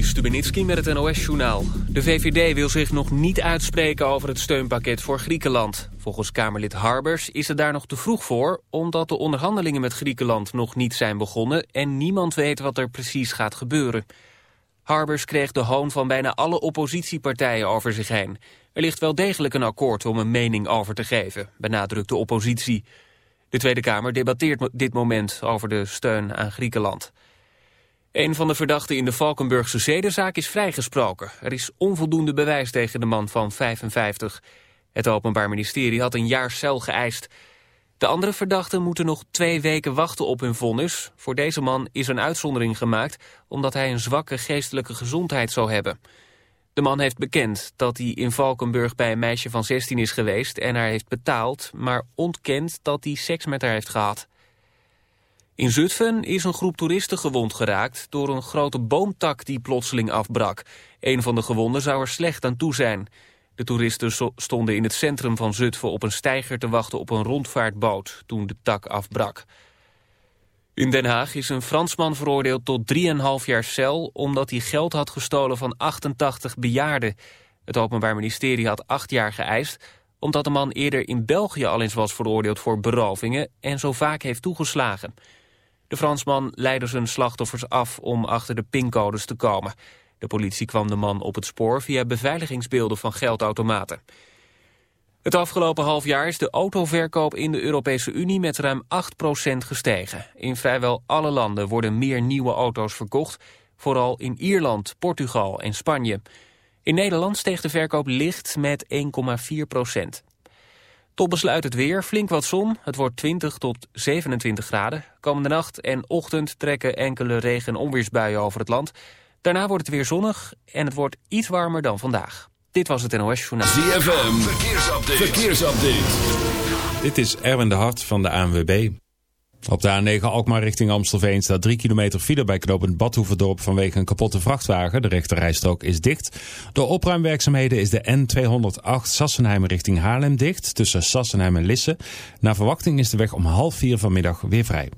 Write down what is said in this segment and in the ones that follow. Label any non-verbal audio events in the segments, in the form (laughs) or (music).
Met het NOS-journaal. De VVD wil zich nog niet uitspreken over het steunpakket voor Griekenland. Volgens Kamerlid Harbers is het daar nog te vroeg voor... omdat de onderhandelingen met Griekenland nog niet zijn begonnen... en niemand weet wat er precies gaat gebeuren. Harbers kreeg de hoon van bijna alle oppositiepartijen over zich heen. Er ligt wel degelijk een akkoord om een mening over te geven, benadrukt de oppositie. De Tweede Kamer debatteert dit moment over de steun aan Griekenland. Een van de verdachten in de Valkenburgse zedenzaak is vrijgesproken. Er is onvoldoende bewijs tegen de man van 55. Het Openbaar Ministerie had een jaar cel geëist. De andere verdachten moeten nog twee weken wachten op hun vonnis. Voor deze man is een uitzondering gemaakt... omdat hij een zwakke geestelijke gezondheid zou hebben. De man heeft bekend dat hij in Valkenburg bij een meisje van 16 is geweest... en haar heeft betaald, maar ontkent dat hij seks met haar heeft gehad. In Zutphen is een groep toeristen gewond geraakt door een grote boomtak die plotseling afbrak. Een van de gewonden zou er slecht aan toe zijn. De toeristen stonden in het centrum van Zutphen op een steiger te wachten op een rondvaartboot toen de tak afbrak. In Den Haag is een Fransman veroordeeld tot 3,5 jaar cel omdat hij geld had gestolen van 88 bejaarden. Het Openbaar Ministerie had 8 jaar geëist omdat de man eerder in België al eens was veroordeeld voor berovingen en zo vaak heeft toegeslagen. De Fransman leidde zijn slachtoffers af om achter de pincodes te komen. De politie kwam de man op het spoor via beveiligingsbeelden van geldautomaten. Het afgelopen half jaar is de autoverkoop in de Europese Unie met ruim 8% gestegen. In vrijwel alle landen worden meer nieuwe auto's verkocht, vooral in Ierland, Portugal en Spanje. In Nederland steeg de verkoop licht met 1,4%. Tot besluit het weer, flink wat zon. Het wordt 20 tot 27 graden. Komende nacht en ochtend trekken enkele regen- en onweersbuien over het land. Daarna wordt het weer zonnig en het wordt iets warmer dan vandaag. Dit was het NOS Journaal. ZFM, verkeersupdate. verkeersupdate. Dit is Erwin de Hart van de ANWB. Op de A9 Alkmaar richting Amstelveen staat 3 kilometer file bij knooppunt Badhoevedorp vanwege een kapotte vrachtwagen. De rechterrijstrook is dicht. Door opruimwerkzaamheden is de N208 Sassenheim richting Haarlem dicht tussen Sassenheim en Lisse. Na verwachting is de weg om half vier vanmiddag weer vrij.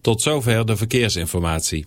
Tot zover de verkeersinformatie.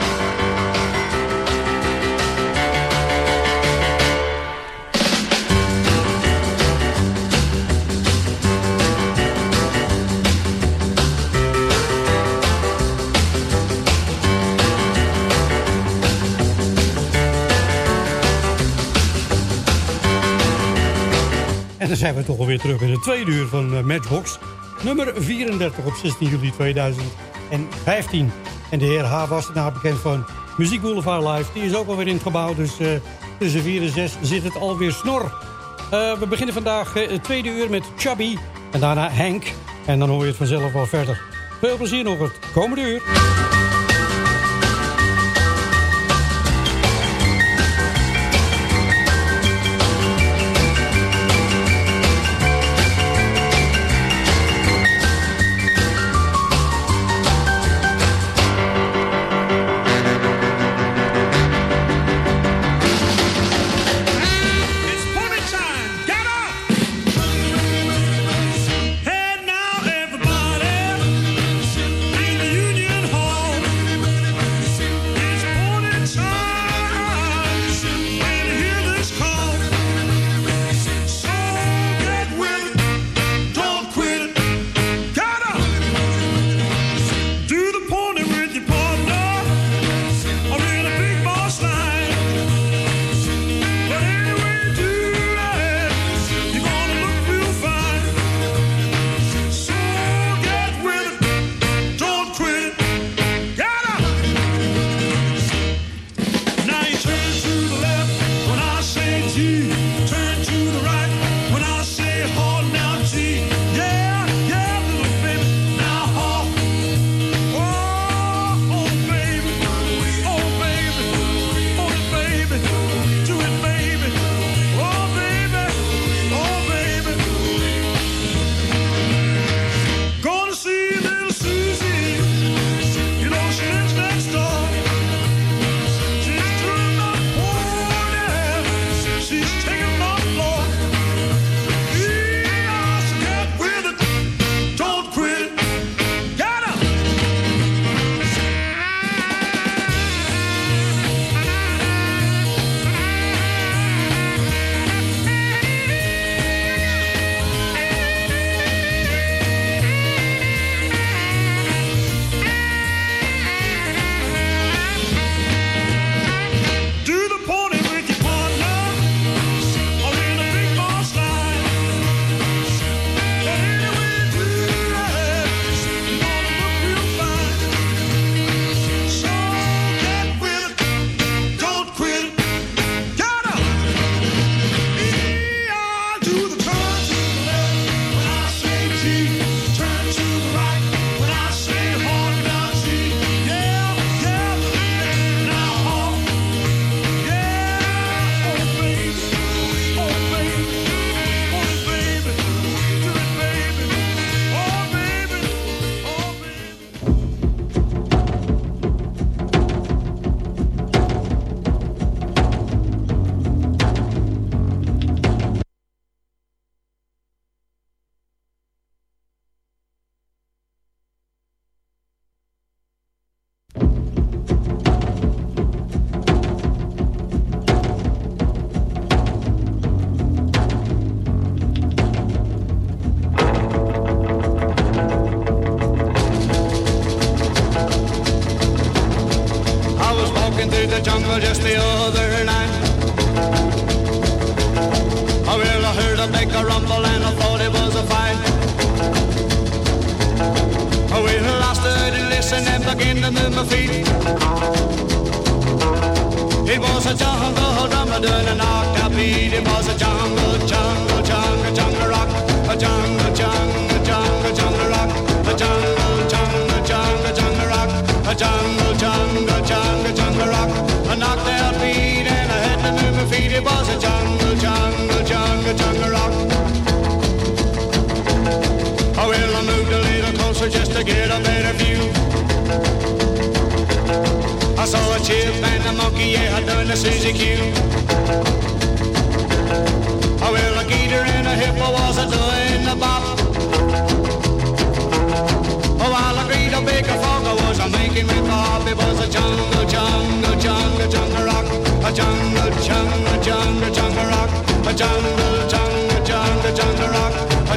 Dan zijn we toch alweer terug in het tweede uur van uh, Matchbox. Nummer 34 op 16 juli 2015. En de heer H. was daarna bekend van Muziek Boulevard Live. Die is ook alweer in het gebouw, dus uh, tussen 4 en 6 zit het alweer snor. Uh, we beginnen vandaag het tweede uur met Chubby en daarna Henk. En dan hoor je het vanzelf wel verder. Veel plezier nog het komende uur.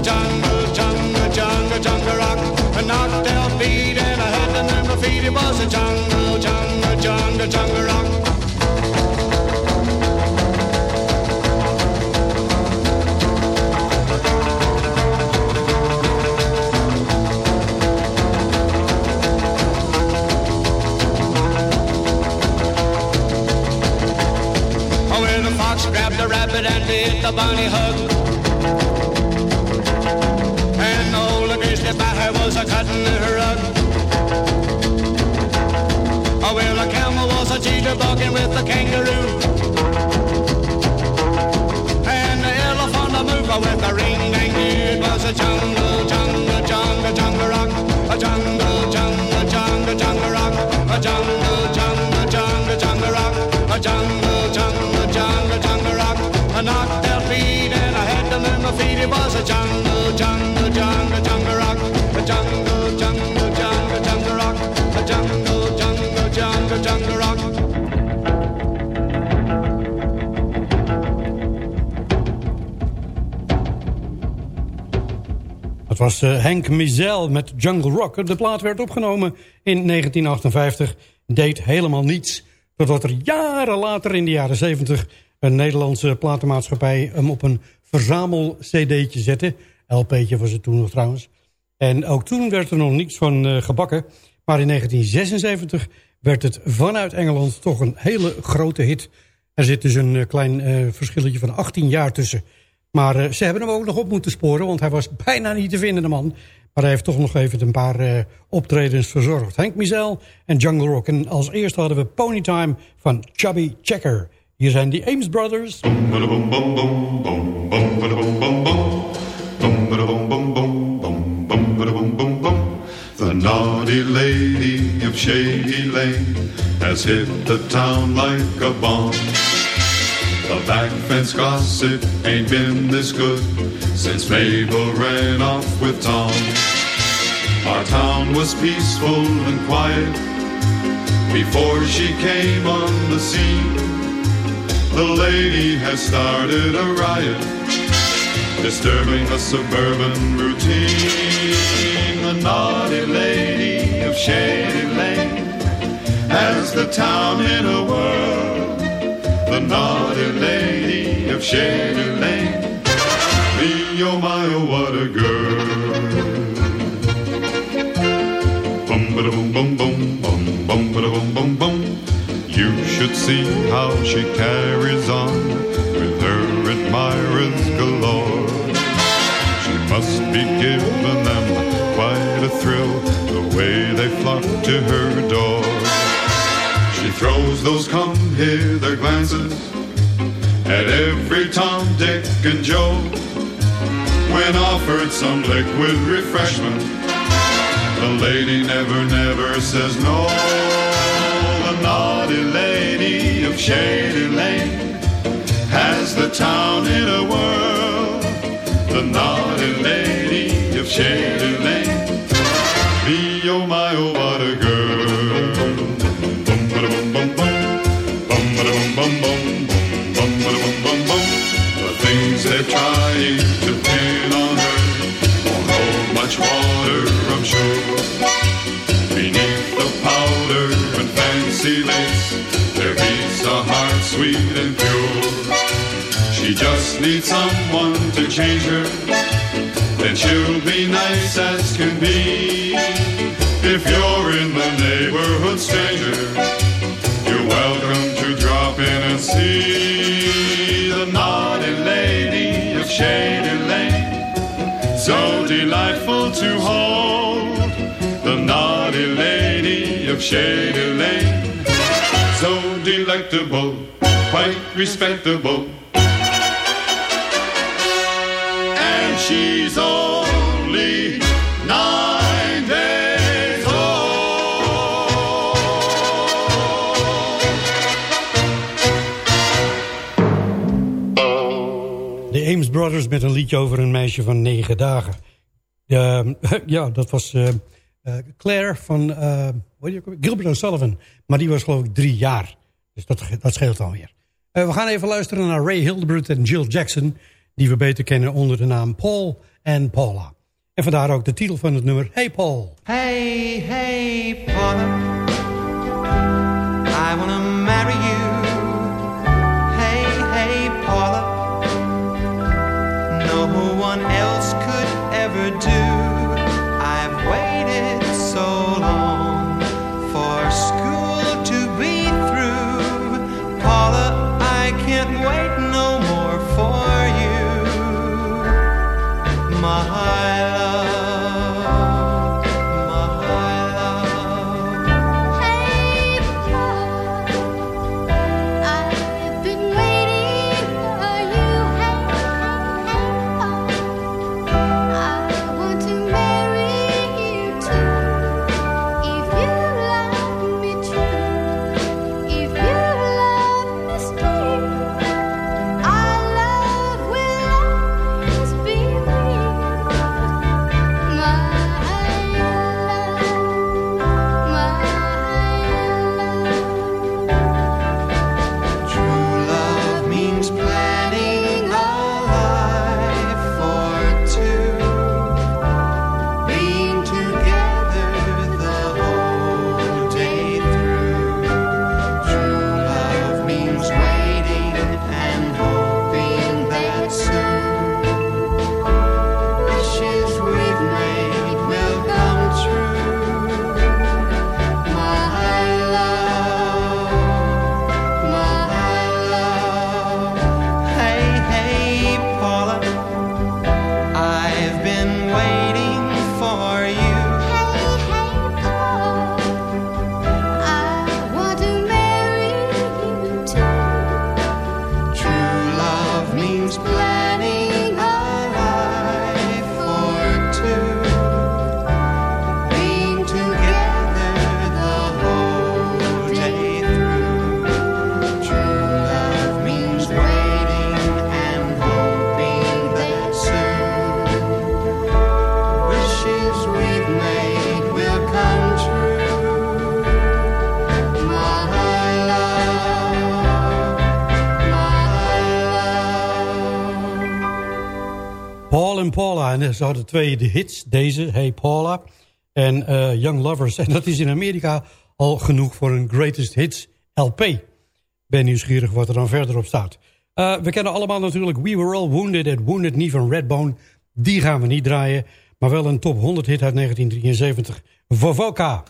Jungle, jungle, jungle, jungle rock. A knocked out beat and I had to move my feet. It was a jungle, jungle jungle, jungle rock. Oh, the the rabbit and did the bunny hug. Was a her rug. Oh, well, a camel was a cheetah bucking with the kangaroo. And the elephant a mover with a ring dang It was a jungle, jungle, jungle, jungle rock. A jungle, jungle, jungle, jungle rock. A jungle, jungle, jungle, jungle rock. A jungle, jungle, jungle, jungle rock. I knocked out feet and I had to move my feet. It was a jungle, was Henk Mizel met Jungle Rock. De plaat werd opgenomen in 1958. Deed helemaal niets. Totdat er jaren later in de jaren 70... een Nederlandse platenmaatschappij hem op een verzamel-cd'tje zette. LP'tje was het toen nog trouwens. En ook toen werd er nog niets van uh, gebakken. Maar in 1976 werd het vanuit Engeland toch een hele grote hit. Er zit dus een eh, klein verschilletje van 18 jaar tussen. Maar uh, ze hebben hem ook nog op moeten sporen, want hij was bijna niet te vinden, de man. Maar hij heeft toch nog even een paar uh, optredens verzorgd. Hank Mizel en Jungle Rock. En als eerste hadden we Ponytime van Chubby Checker. Hier zijn die Ames Brothers. The naughty of Shady Lane has hit the town like a bomb. The back fence gossip ain't been this good since Mabel ran off with Tom. Our town was peaceful and quiet before she came on the scene. The lady has started a riot, disturbing the suburban routine the naughty lady of Shady Lane has the town in a whirl. The naughty lady of Shady Lane, me oh my oh what a girl. Bum ba boom boom boom bum bum ba boom boom boom. You should see how she carries on with her admirers galore. She must be giving them quite a thrill the way they flock to her door. Throws those come hither glances at every Tom, Dick, and Joe. When offered some liquid refreshment, the lady never, never says no. The naughty lady of Shady Lane has the town in a whirl. The naughty lady of Shady Lane oh my, oh what needs someone to change her, then she'll be nice as can be. If you're in the neighborhood, stranger, you're welcome to drop in and see the naughty lady of Shady Lane. So delightful to hold, the naughty lady of Shady Lane. So delectable, quite respectable. Brothers met een liedje over een meisje van negen dagen. (laughs) Ja, dat was eh, eh, Claire van alweer? Gilbert O'Sullivan. Maar die was geloof ik drie jaar. Dus dat, dat scheelt alweer. We gaan even luisteren naar Ray Hildebrandt en Jill Jackson... die we beter kennen onder de naam Paul en Paula. En vandaar ook de titel van het nummer Hey Paul. Hey, hey, Paula. I wanna Paul en Paula. En ze hadden twee de hits. Deze, Hey Paula. En eh, Young Lovers. (laughs) En dat is in Amerika al genoeg voor een Greatest Hits LP. Ben nieuwsgierig wat er dan verder op staat. Eh, we kennen allemaal natuurlijk We Were All Wounded at Wounded Knee van Redbone. Die gaan we niet draaien. Maar wel een top 100 hit uit 1973. Vovoka.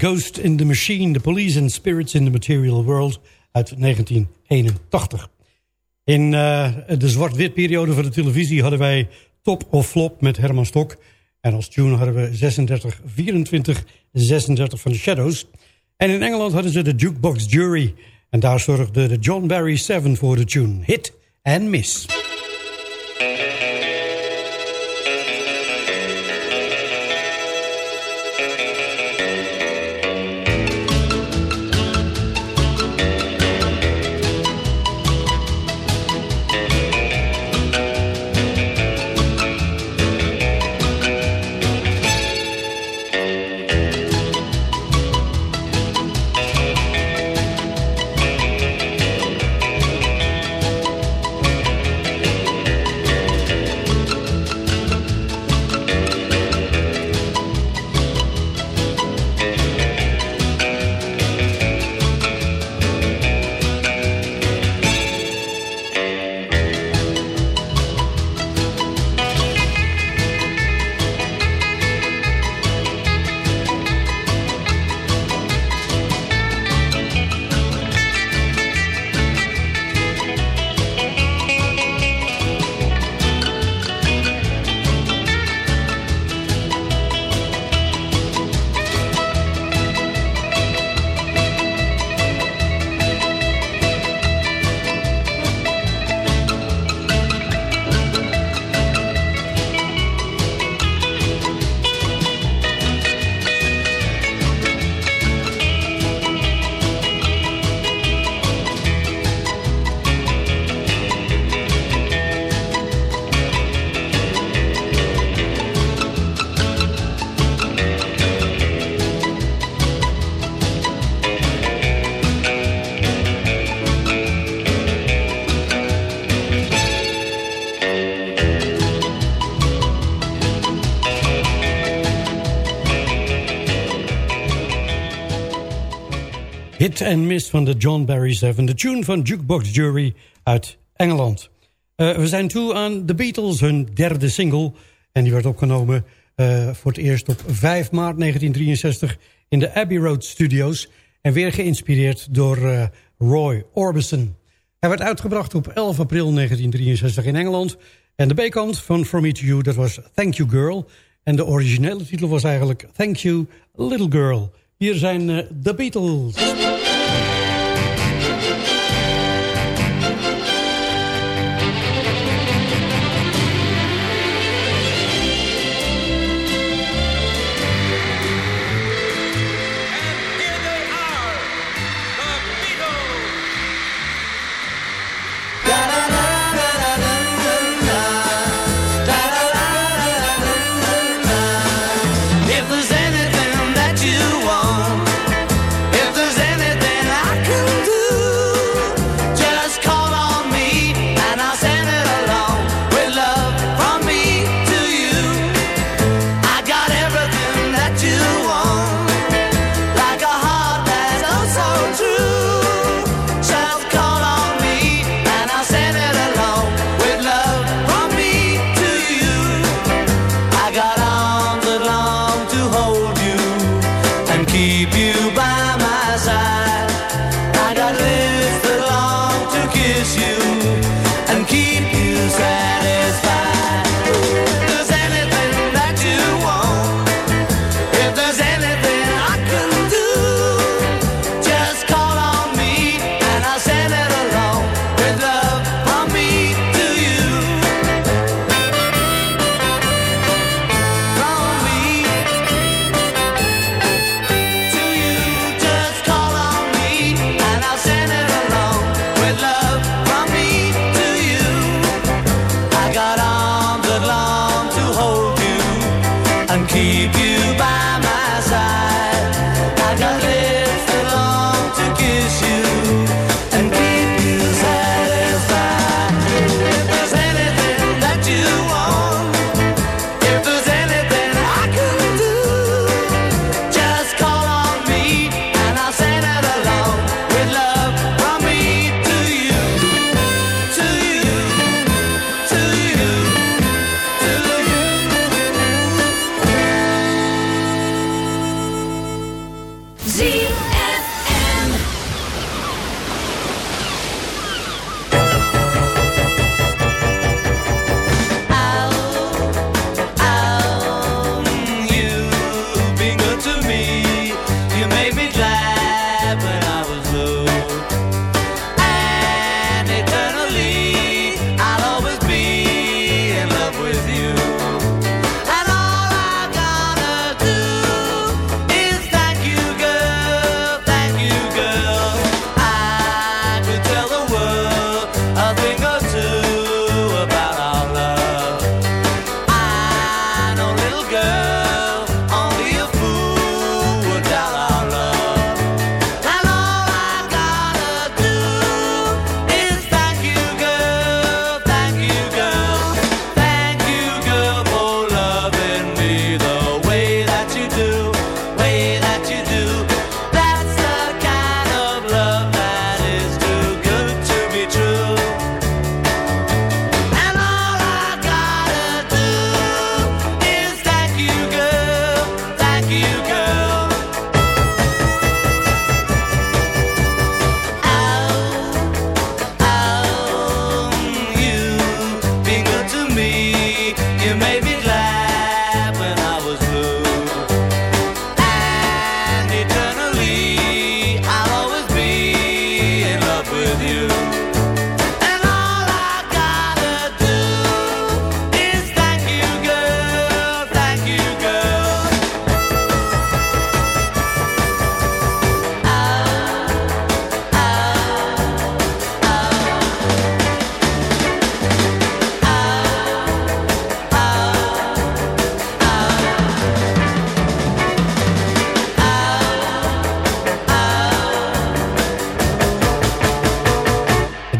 Ghost in the Machine, The Police and Spirits in the Material World uit 1981. In eh, de zwart-wit periode van de televisie hadden wij Top of Flop met Herman Stok. En als tune hadden we 3624 36 van de Shadows. En in Engeland hadden ze de Jukebox Jury. En daar zorgde de John Barry 7 voor de tune Hit and Miss. And Miss van de John Barry 7. De tune van Jukebox Jury uit Engeland. Eh, we zijn toe aan The Beatles, hun derde single. En die werd opgenomen eh, voor het eerst op 5 maart 1963 in de Abbey Road Studios. En weer geïnspireerd door eh, Roy Orbison. Hij werd uitgebracht op 11 april 1963 in Engeland. En de B-kant van From Me To You, dat was Thank You Girl. En de originele titel was eigenlijk Thank You Little Girl. Hier zijn The Beatles.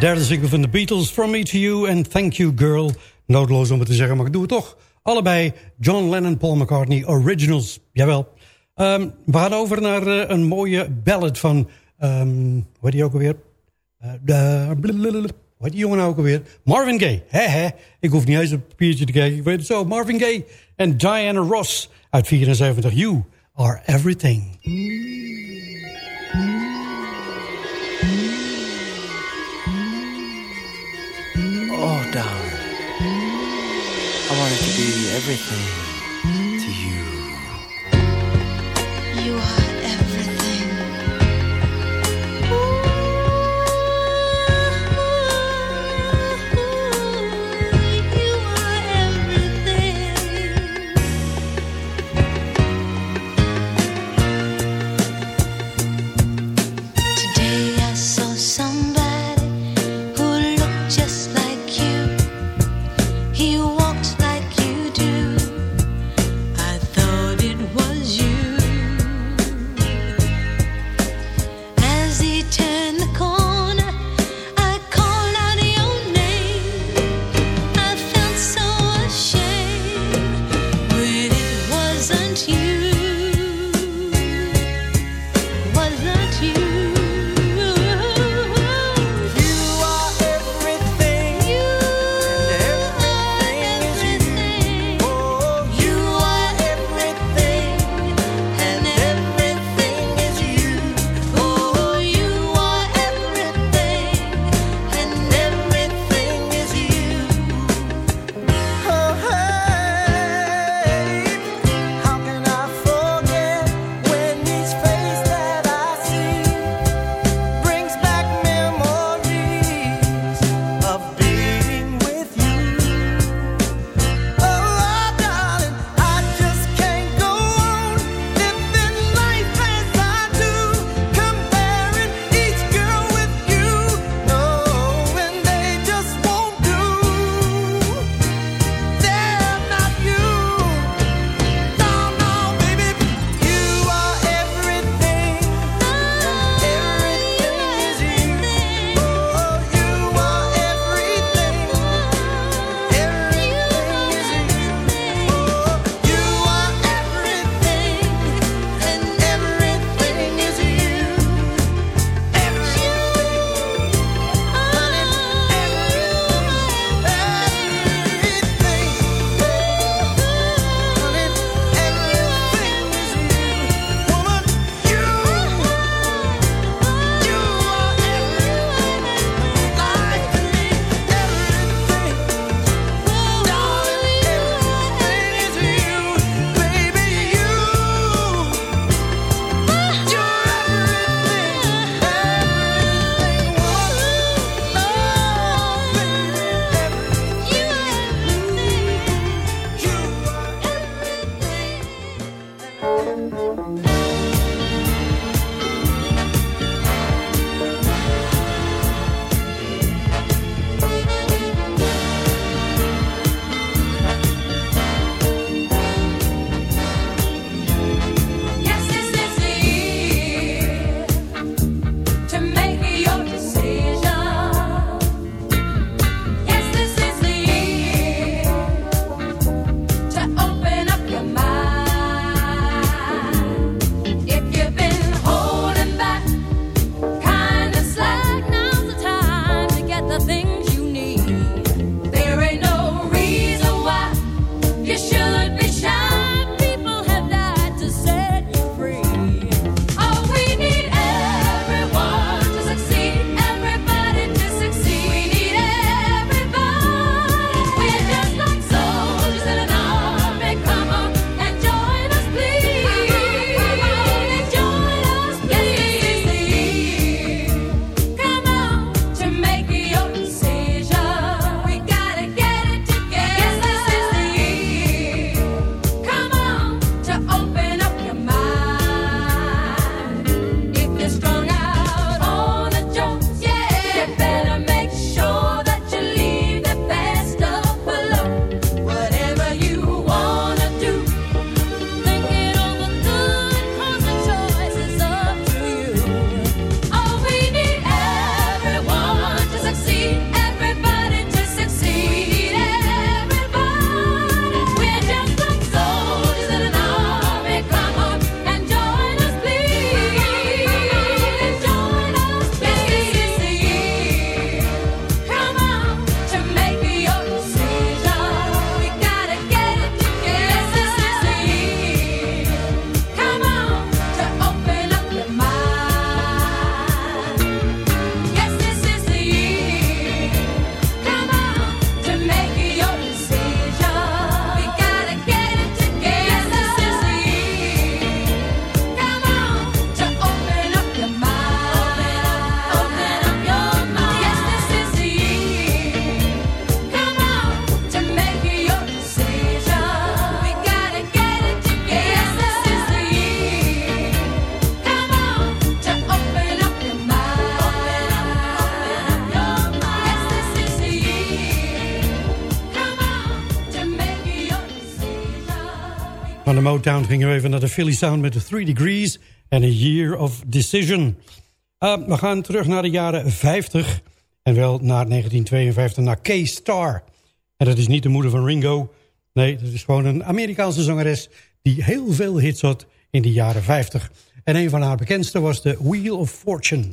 derde single van de Beatles, From Me To You and Thank You Girl. Noodloos om het te zeggen, maar ik doe het toch. Allebei John Lennon, Paul McCartney, Originals. Jawel. Ehm, we gaan over naar eh, een mooie ballad van... Um, heet die ook alweer? De, hoe heet die jongen nou ook alweer? Marvin Gaye. He, he. Ik hoef niet eens op papiertje te kijken, ik weet het zo. Marvin Gaye en Diana Ross uit 74. You are everything. Oh, darling. I wanted to be everything to you. You Motown gingen we even naar de Philly Sound met de Three Degrees en A Year of Decision. Uh, we gaan terug naar de jaren 50 en wel naar 1952 naar Kay Starr. En dat is niet de moeder van Ringo. Nee, dat is gewoon een Amerikaanse zangeres die heel veel hits had in de jaren 50. En een van haar bekendste was de Wheel of Fortune.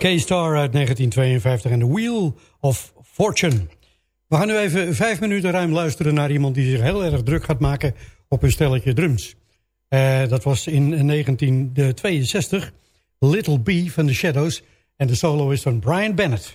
K-Star uit 1952 en The Wheel of Fortune. We gaan nu even vijf minuten ruim luisteren naar iemand die zich heel erg druk gaat maken op een stelletje drums. Eh, dat was in 1962 Little B van The Shadows en de solo is van Brian Bennett.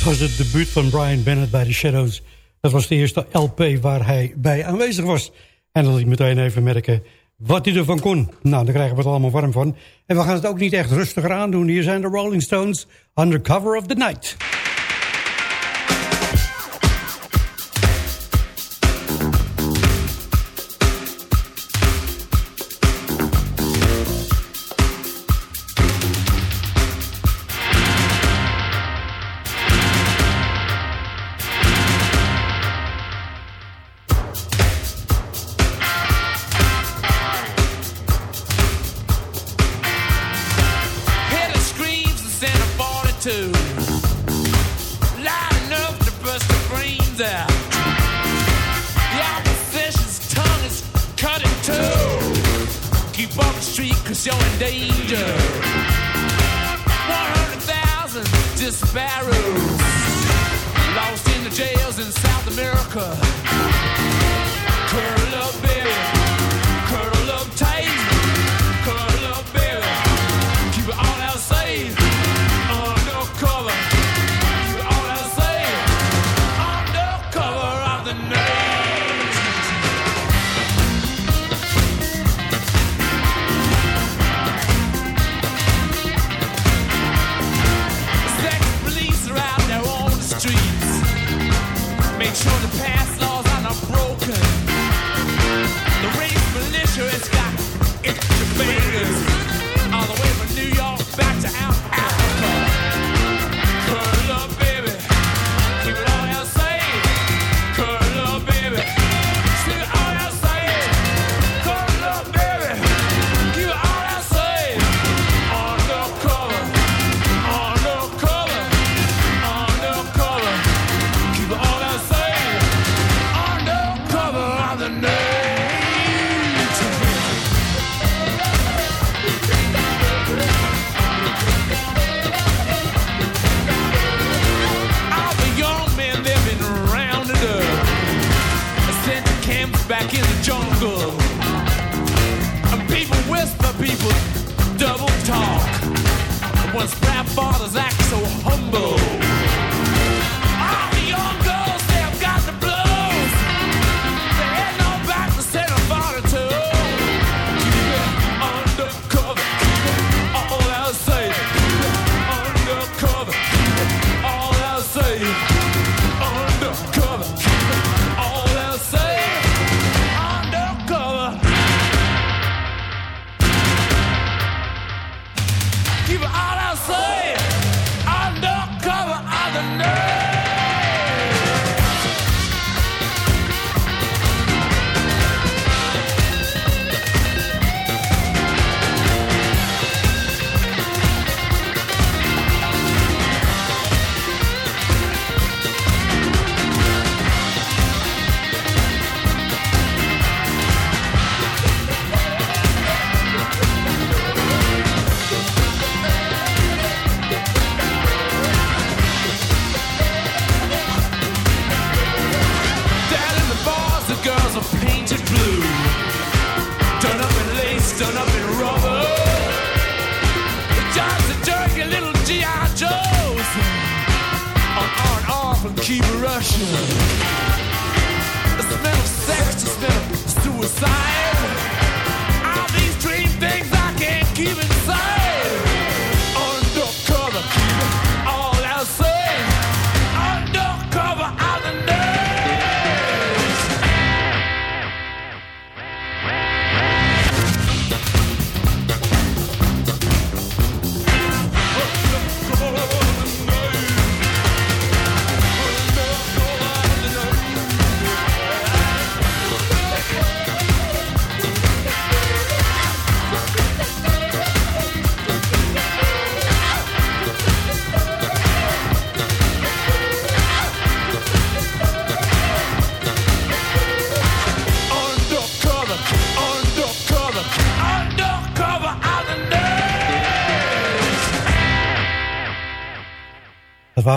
Dat was het debuut van Brian Bennett bij The Shadows. Dat was de eerste LP waar hij bij aanwezig was. En dan liet meteen even merken wat hij ervan kon. Nou, daar krijgen we het allemaal warm van. En we gaan het ook niet echt rustiger aandoen. Hier zijn de Rolling Stones, Under Cover of the Night.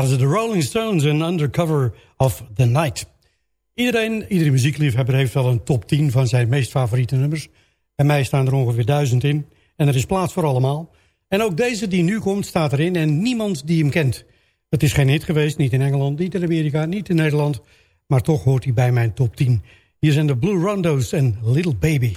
waren ze de Rolling Stones en Undercover of the Night. Iedereen, iedere muziekliefhebber heeft wel een top 10 van zijn meest favoriete nummers. En mij staan er ongeveer duizend in. En er is plaats voor allemaal. En ook deze die nu komt staat erin en niemand die hem kent. Het is geen hit geweest, niet in Engeland, niet in Amerika, niet in Nederland. Maar toch hoort hij bij mijn top 10. Hier zijn de Blue Rondos en Little Baby.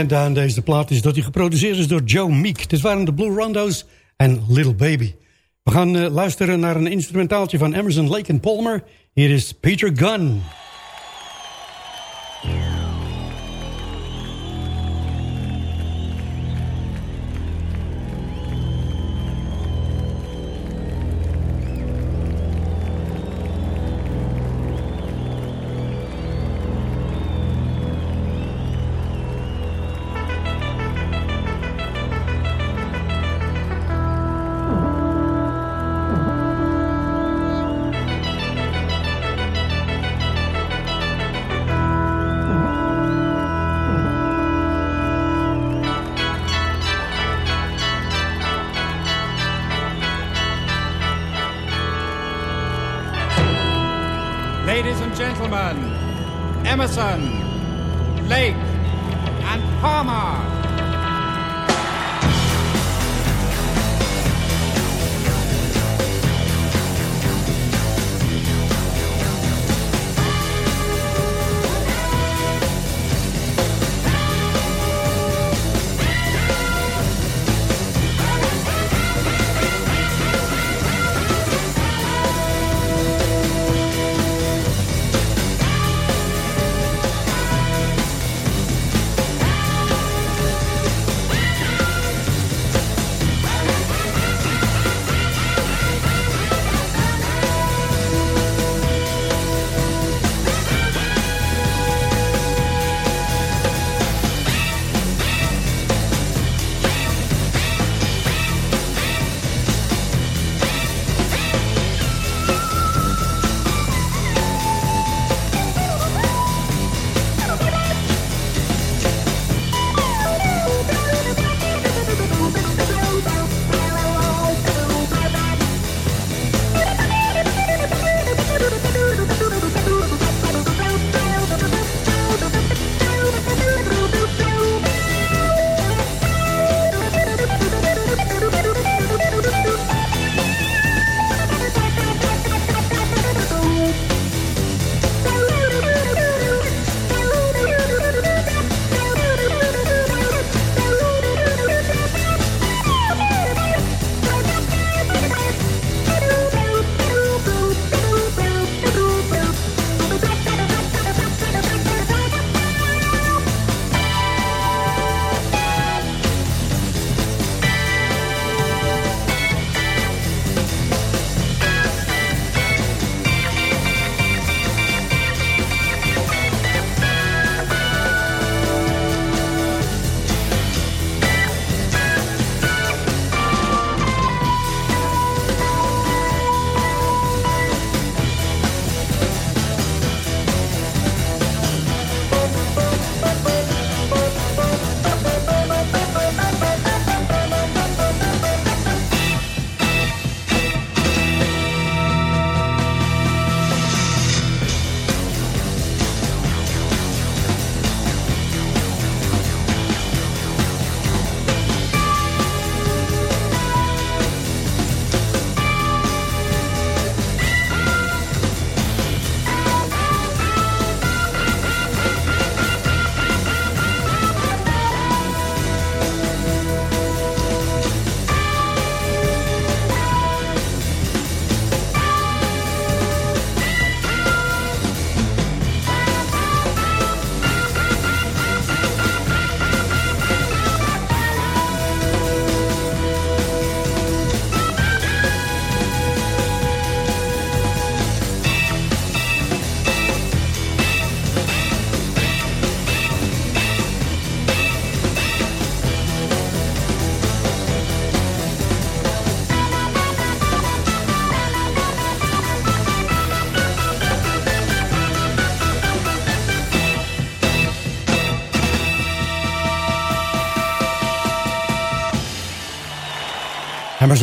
En aan deze plaat is dat hij geproduceerd is door Joe Meek. Dit waren de Blue Rondos en Little Baby. We gaan eh, luisteren naar een instrumentaaltje van Emerson, Lake en Palmer. Hier is Peter Gunn.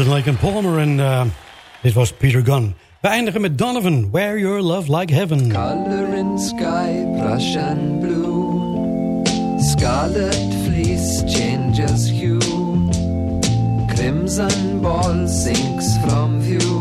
like a Palmer en uh, dit was Peter Gunn. We eindigen met Donovan, Where Your Love Like Heaven. Color in sky, Russian blue. Scarlet fleece changes hue. Crimson ball sinks from view.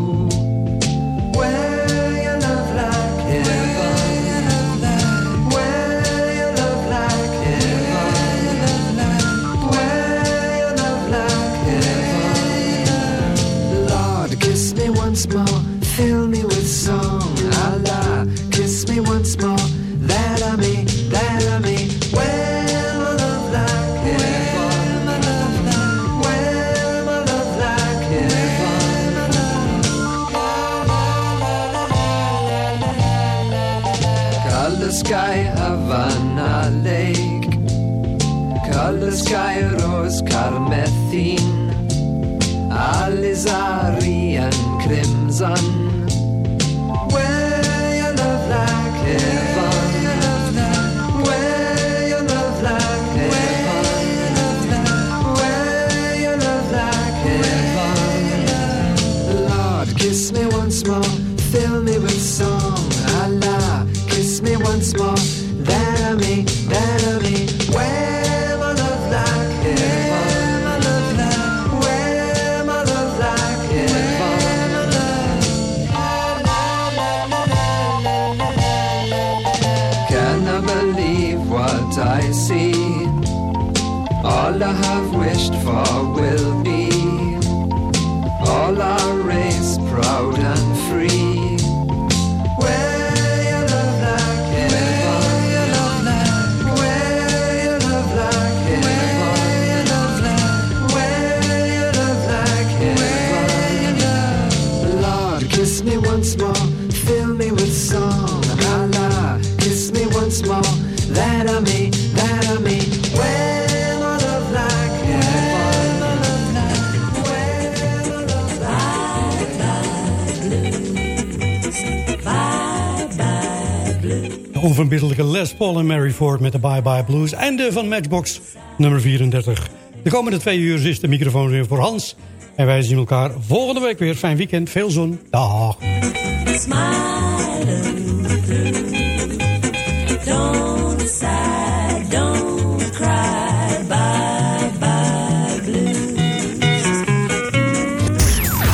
Lullaby Blues. Einde van Matchbox nummer 34. De komende twee uur is de microfoon weer voor Hans. En wij zien elkaar volgende week weer. Fijn weekend, veel zon. Dag.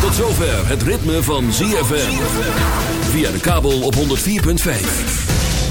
Tot zover het ritme van ZFM. Via de kabel op 104.5.